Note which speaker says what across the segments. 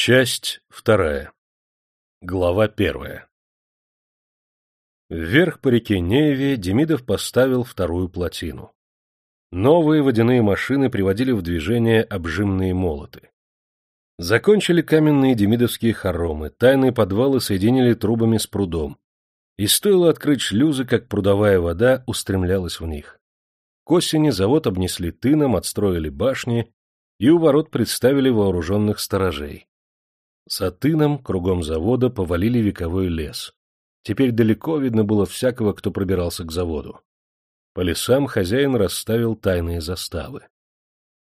Speaker 1: Часть вторая. Глава первая. Вверх по реке Неве Демидов поставил вторую плотину. Новые водяные машины приводили в движение обжимные молоты. Закончили каменные демидовские хоромы, тайные подвалы соединили трубами с прудом. И стоило открыть шлюзы, как прудовая вода устремлялась в них. К осени завод обнесли тыном, отстроили башни и у ворот представили вооруженных сторожей. С Атыном кругом завода повалили вековой лес. Теперь далеко видно было всякого, кто пробирался к заводу. По лесам хозяин расставил тайные заставы.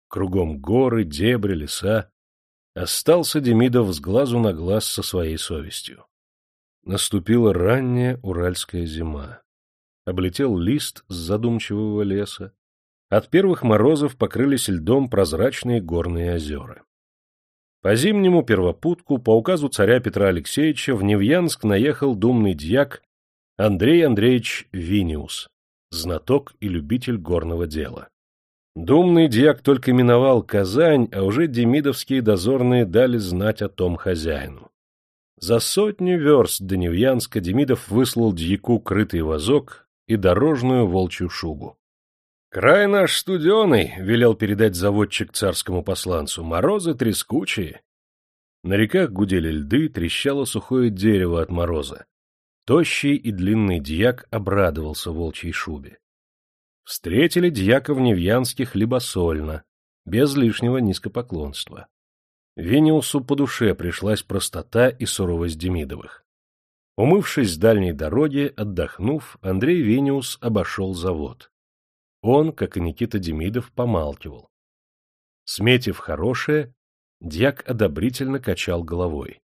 Speaker 1: Кругом горы, дебри, леса. Остался Демидов с глазу на глаз со своей совестью. Наступила ранняя уральская зима. Облетел лист с задумчивого леса. От первых морозов покрылись льдом прозрачные горные озера. По зимнему первопутку по указу царя Петра Алексеевича в Невьянск наехал думный дьяк Андрей Андреевич Виниус, знаток и любитель горного дела. Думный дьяк только миновал Казань, а уже демидовские дозорные дали знать о том хозяину. За сотни верст до Невьянска Демидов выслал дьяку крытый вазок и дорожную волчью шубу. «Край наш студеный», — велел передать заводчик царскому посланцу, — «морозы трескучие». На реках гудели льды, трещало сухое дерево от мороза. Тощий и длинный дьяк обрадовался волчьей шубе. Встретили дьяка в Невьянске хлебосольно, без лишнего низкопоклонства. Вениусу по душе пришлась простота и суровость Демидовых. Умывшись с дальней дороги, отдохнув, Андрей Вениус обошел завод. Он, как и Никита Демидов, помалкивал. Сметив хорошее, дьяк одобрительно качал головой.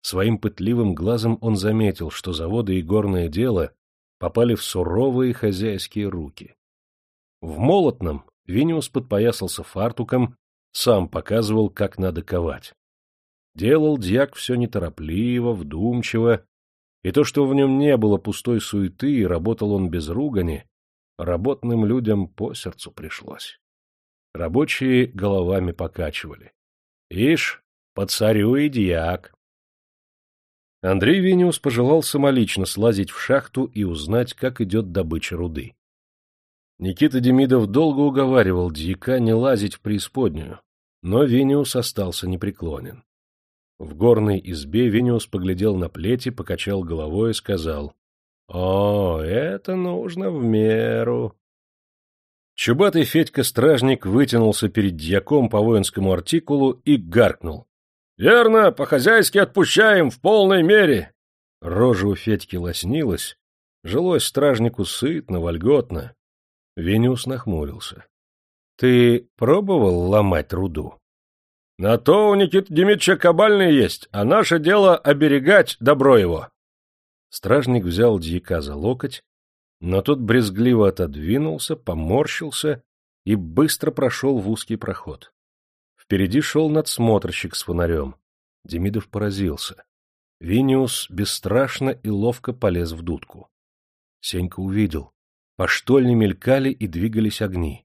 Speaker 1: Своим пытливым глазом он заметил, что заводы и горное дело попали в суровые хозяйские руки. В молотном Виниус подпоясался фартуком, сам показывал, как надо ковать. Делал дьяк все неторопливо, вдумчиво, и то, что в нем не было пустой суеты, и работал он без ругани, работным людям по сердцу пришлось. Рабочие головами покачивали. Ишь, по царю и дьяк. Андрей Вениус пожелал самолично слазить в шахту и узнать, как идет добыча руды. Никита Демидов долго уговаривал дьяка не лазить в преисподнюю, но Вениус остался непреклонен. В горной избе Вениус поглядел на плети, покачал головой и сказал, о, это нужно в меру. Чубатый Федька-стражник вытянулся перед дьяком по воинскому артикулу и гаркнул. — Верно, по-хозяйски отпущаем в полной мере. Рожа у Федьки лоснилась, жилось стражнику сытно, вольготно. Вениус нахмурился. — Ты пробовал ломать руду? — На то у Никиты Демидовича кабальный есть, а наше дело — оберегать добро его. Стражник взял дьяка за локоть, но тот брезгливо отодвинулся, поморщился и быстро прошел в узкий проход. Впереди шел надсмотрщик с фонарем. Демидов поразился. Виниус бесстрашно и ловко полез в дудку. Сенька увидел. По штольне мелькали и двигались огни.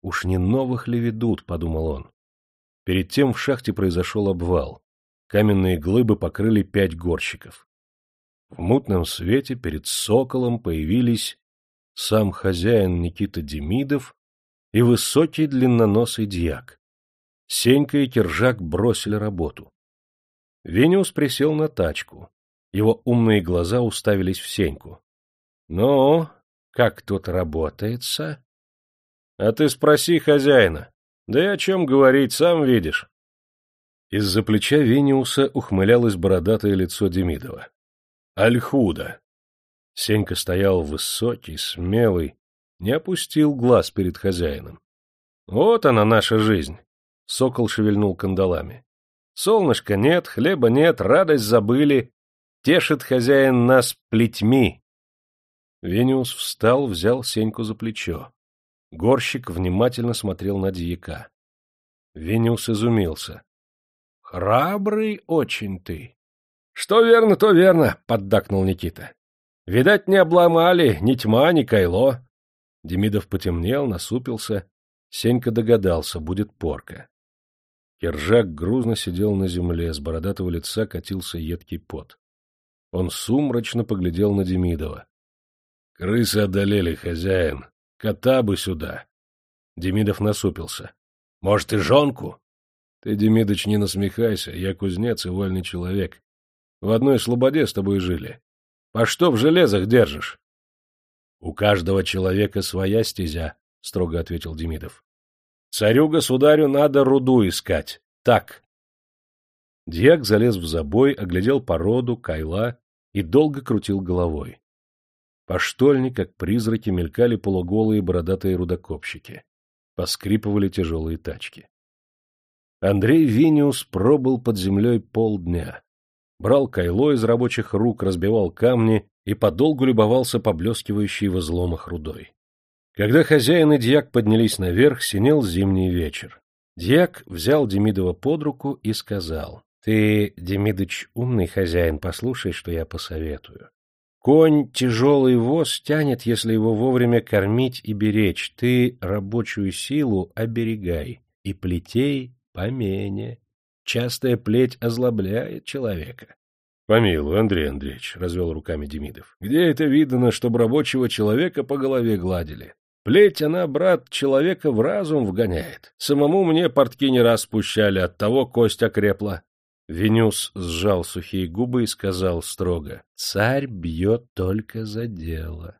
Speaker 1: «Уж не новых ли ведут?» — подумал он. Перед тем в шахте произошел обвал. Каменные глыбы покрыли пять горщиков. В мутном свете перед соколом появились сам хозяин Никита Демидов и высокий длинноносый дьяк. Сенька и Киржак бросили работу. Вениус присел на тачку. Его умные глаза уставились в Сеньку. — Ну, как тут работается? — А ты спроси хозяина. Да и о чем говорить, сам видишь. Из-за плеча Вениуса ухмылялось бородатое лицо Демидова. Альхуда. Сенька стоял высокий, смелый, не опустил глаз перед хозяином. Вот она, наша жизнь. Сокол шевельнул кандалами. Солнышка нет, хлеба нет, радость забыли. Тешит хозяин нас плетьми. Вениус встал, взял Сеньку за плечо. Горщик внимательно смотрел на дьяка. Вениус изумился. — Храбрый очень ты. Что верно, то верно, поддакнул Никита. Видать, не обломали ни тьма, ни кайло. Демидов потемнел, насупился. Сенька догадался, будет порка. Кержак грузно сидел на земле, с бородатого лица катился едкий пот. Он сумрачно поглядел на Демидова. — Крысы одолели, хозяин. Кота бы сюда. Демидов насупился. — Может, и жонку? — Ты, Демидыч, не насмехайся, я кузнец и вольный человек. В одной слободе с тобой жили. По что в железах держишь? — У каждого человека своя стезя, — строго ответил Демидов. — Царю-государю надо руду искать. Так. Дьяк залез в забой, оглядел породу, кайла и долго крутил головой. По штольне, как призраки, мелькали полуголые бородатые рудокопщики. Поскрипывали тяжелые тачки. Андрей Виниус пробыл под землей полдня. Брал кайло из рабочих рук, разбивал камни и подолгу любовался поблескивающей в изломах рудой. Когда хозяин и дьяк поднялись наверх, синел зимний вечер. Дьяк взял Демидова под руку и сказал, — Ты, Демидыч, умный хозяин, послушай, что я посоветую. Конь тяжелый воз тянет, если его вовремя кормить и беречь. Ты рабочую силу оберегай и плетей помене. Частая плеть озлобляет человека. — Помилуй, Андрей Андреевич, — развел руками Демидов. — Где это видно, чтобы рабочего человека по голове гладили? Плеть она, брат, человека в разум вгоняет. Самому мне портки не раз спущали, от того кость окрепла. Венюс сжал сухие губы и сказал строго, «Царь бьет только за дело».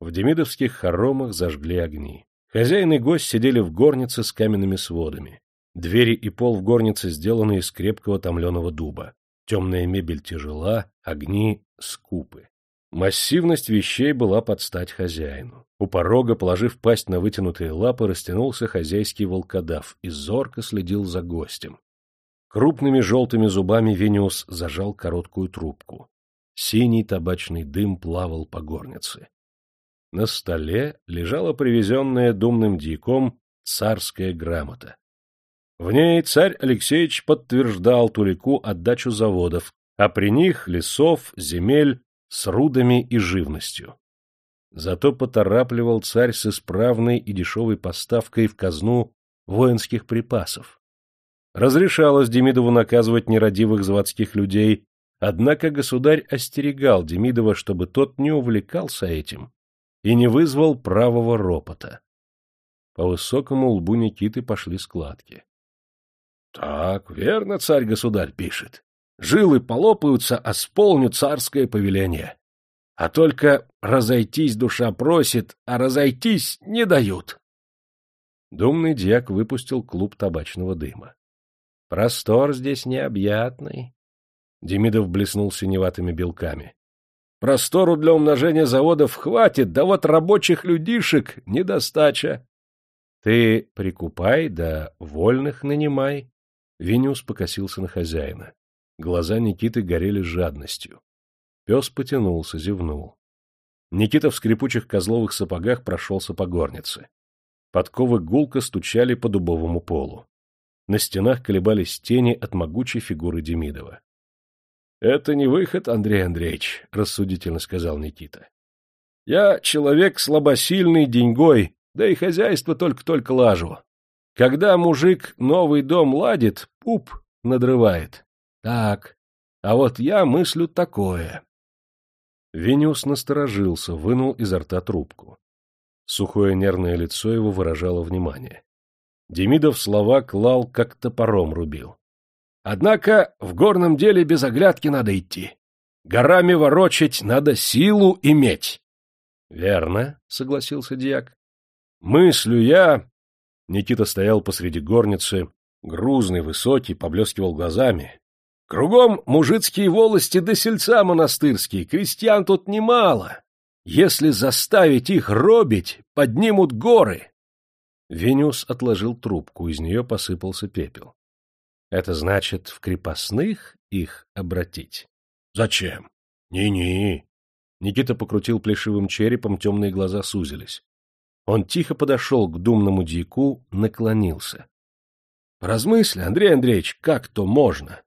Speaker 1: В демидовских хоромах зажгли огни. Хозяин и гость сидели в горнице с каменными сводами. Двери и пол в горнице сделаны из крепкого томленого дуба. Темная мебель тяжела, огни скупы. Массивность вещей была под стать хозяину. У порога, положив пасть на вытянутые лапы, растянулся хозяйский волкодав и зорко следил за гостем. Крупными желтыми зубами Вениус зажал короткую трубку. Синий табачный дым плавал по горнице. На столе лежала привезенная думным дьяком царская грамота. В ней царь Алексеевич подтверждал Тулику отдачу заводов, а при них лесов, земель с рудами и живностью. Зато поторапливал царь с исправной и дешевой поставкой в казну воинских припасов. Разрешалось Демидову наказывать нерадивых заводских людей, однако государь остерегал Демидова, чтобы тот не увлекался этим и не вызвал правого ропота. По высокому лбу Никиты пошли складки. — Так, верно царь-государь пишет. Жилы полопаются, а сполню царское повеление. А только разойтись душа просит, а разойтись не дают. Думный дьяк выпустил клуб табачного дыма. Простор здесь необъятный. Демидов блеснул синеватыми белками. Простору для умножения заводов хватит, да вот рабочих людишек недостача. Ты прикупай, да вольных нанимай. Винюс покосился на хозяина. Глаза Никиты горели жадностью. Пес потянулся, зевнул. Никита в скрипучих козловых сапогах прошелся по горнице. Подковы гулко стучали по дубовому полу. На стенах колебались тени от могучей фигуры Демидова. — Это не выход, Андрей Андреевич, — рассудительно сказал Никита. — Я человек слабосильный деньгой, да и хозяйство только-только лажу. Когда мужик новый дом ладит, пуп надрывает. Так, а вот я мыслю такое. Вениус насторожился, вынул изо рта трубку. Сухое нервное лицо его выражало внимание. Демидов слова клал, как топором рубил. Однако в горном деле без оглядки надо идти. Горами ворочать надо силу иметь. — Верно, — согласился дьяк. — Мыслю я... Никита стоял посреди горницы, грузный, высокий, поблескивал глазами. Кругом мужицкие волости да сельца монастырские, крестьян тут немало. Если заставить их робить, поднимут горы. Вениус отложил трубку, из нее посыпался пепел. — Это значит, в крепостных их обратить? — Зачем? Ни-ни. Никита покрутил плешивым черепом, темные глаза сузились. Он тихо подошел к думному дьяку, наклонился. — Размысли, Андрей Андреевич, как то можно?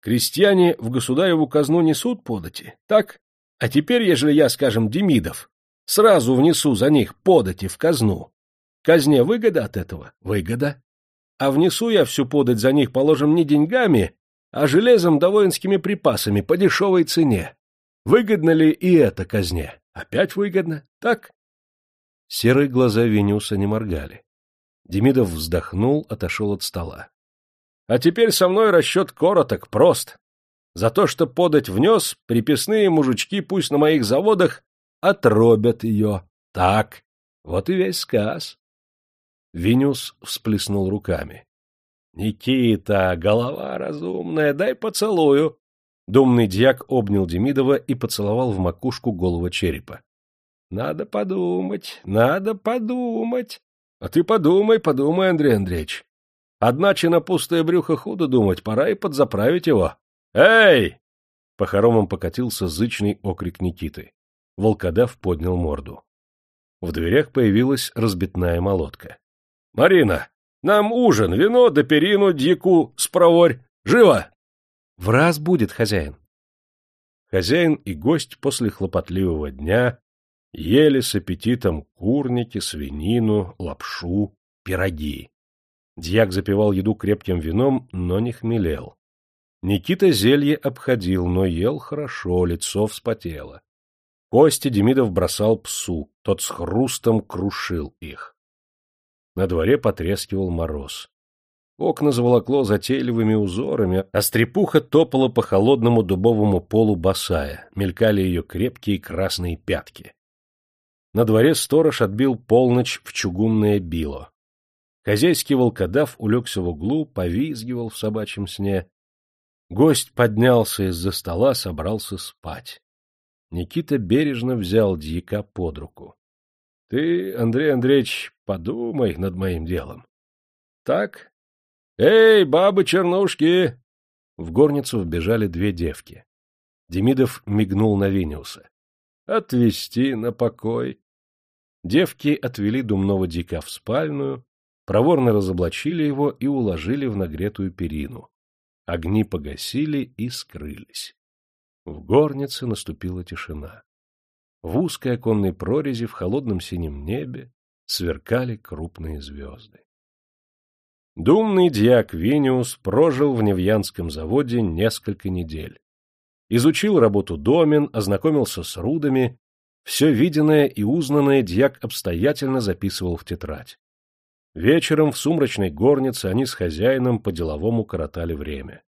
Speaker 1: Крестьяне в государеву казну несут подати, так? А теперь, ежели я, скажем, Демидов, сразу внесу за них подати в казну, Казне выгода от этого? Выгода. а внесу я всю подать за них, положим, не деньгами, а железом да воинскими припасами по дешевой цене. Выгодно ли и это казне? Опять выгодно, так? Серые глаза Вениуса не моргали. Демидов вздохнул, отошел от стола. — А теперь со мной расчет короток, прост. За то, что подать внес, приписные мужички пусть на моих заводах отробят ее. Так, вот и весь сказ. Винюс всплеснул руками. — Никита, голова разумная, дай поцелую. Думный дьяк обнял Демидова и поцеловал в макушку голого черепа. — Надо подумать, надо подумать. А ты подумай, подумай, Андрей Андреевич. Одначе на пустое брюхо худо думать, пора и подзаправить его. «Эй!» По хоромам покатился зычный окрик Никиты. Волкодав поднял морду. В дверях появилась разбитная молотка. — Марина, нам ужин, вино да перину дьяку спроворь. Живо! — В раз будет, хозяин. Хозяин и гость после хлопотливого дня ели с аппетитом курники, свинину, лапшу, пироги. Дьяк запивал еду крепким вином, но не хмелел. Никита зелье обходил, но ел хорошо, лицо вспотело. Кости Демидов бросал псу, тот с хрустом крушил их. На дворе потрескивал мороз. Окна заволокло затейливыми узорами, а стрепуха топала по холодному дубовому полу босая, мелькали ее крепкие красные пятки. На дворе сторож отбил полночь в чугунное било. Хозяйский волкодав улегся в углу, повизгивал в собачьем сне, Гость поднялся из-за стола, собрался спать. Никита бережно взял дьяка под руку. — Ты, Андрей Андреевич, подумай над моим делом. — Так? Эй, бабы-чернушки! В горницу вбежали две девки. Демидов мигнул на Виниуса. — Отвести на покой. Девки отвели думного дика в спальную, проворно разоблачили его и уложили в нагретую перину. Огни погасили и скрылись. В горнице наступила тишина. В узкой оконной прорези в холодном синем небе сверкали крупные звезды. Думный дьяк Виниус прожил в Невьянском заводе несколько недель. Изучил работу домен, ознакомился с рудами, все виденное и узнанное дьяк обстоятельно записывал в тетрадь. Вечером в сумрачной горнице они с хозяином по-деловому коротали время.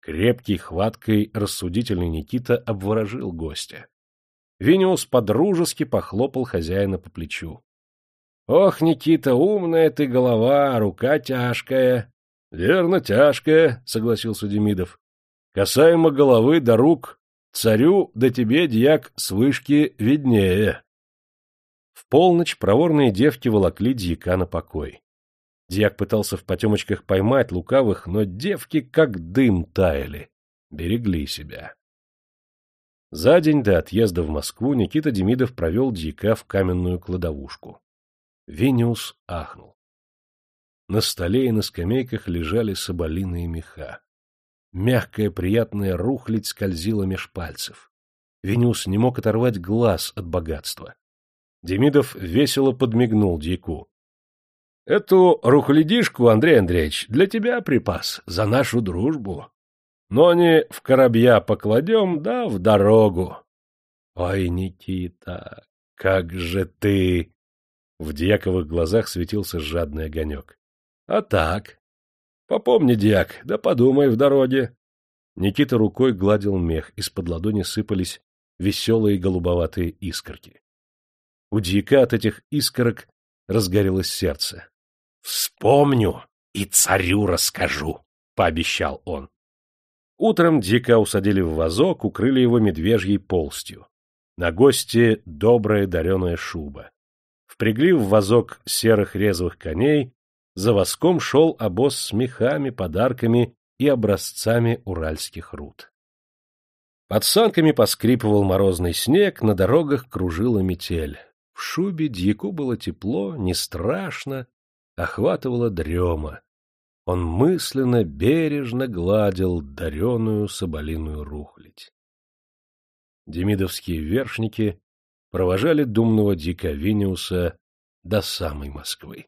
Speaker 1: Крепкий, хваткой, рассудительный Никита обворожил гостя. Виниус подружески похлопал хозяина по плечу. — Ох, Никита, умная ты голова, рука тяжкая. — Верно, тяжкая, — согласился Демидов. — Касаемо головы до рук, царю да тебе, дьяк, с вышки виднее. В полночь проворные девки волокли дьяка на покой. Дьяк пытался в потемочках поймать лукавых, но девки как дым таяли, берегли себя. За день до отъезда в Москву Никита Демидов провел дьяка в каменную кладовушку. Вениус ахнул. На столе и на скамейках лежали соболиные меха. Мягкая приятная рухлядь скользила меж пальцев. Вениус не мог оторвать глаз от богатства. Демидов весело подмигнул дьяку. — Эту рухлядишку, Андрей Андреевич, для тебя припас, за нашу дружбу. Но не в коробья покладем, да в дорогу. — Ой, Никита, как же ты! В дьяковых глазах светился жадный огонек. — А так? Попомни, дьяк, да подумай в дороге. Никита рукой гладил мех, из-под ладони сыпались веселые голубоватые искорки. У дьяка от этих искорок разгорелось сердце. — Вспомню и царю расскажу, — пообещал он. Утром дьяка усадили в вазок, укрыли его медвежьей полстью. На гости добрая дареная шуба. Впрягли в вазок серых резвых коней, за воском шел обоз с мехами, подарками и образцами уральских руд. Под санками поскрипывал морозный снег, на дорогах кружила метель. В шубе дьяку было тепло, не страшно, охватывала дрема. Он мысленно, бережно гладил дареную соболиную рухлядь. Демидовские вершники провожали думного дика Виниуса до самой Москвы.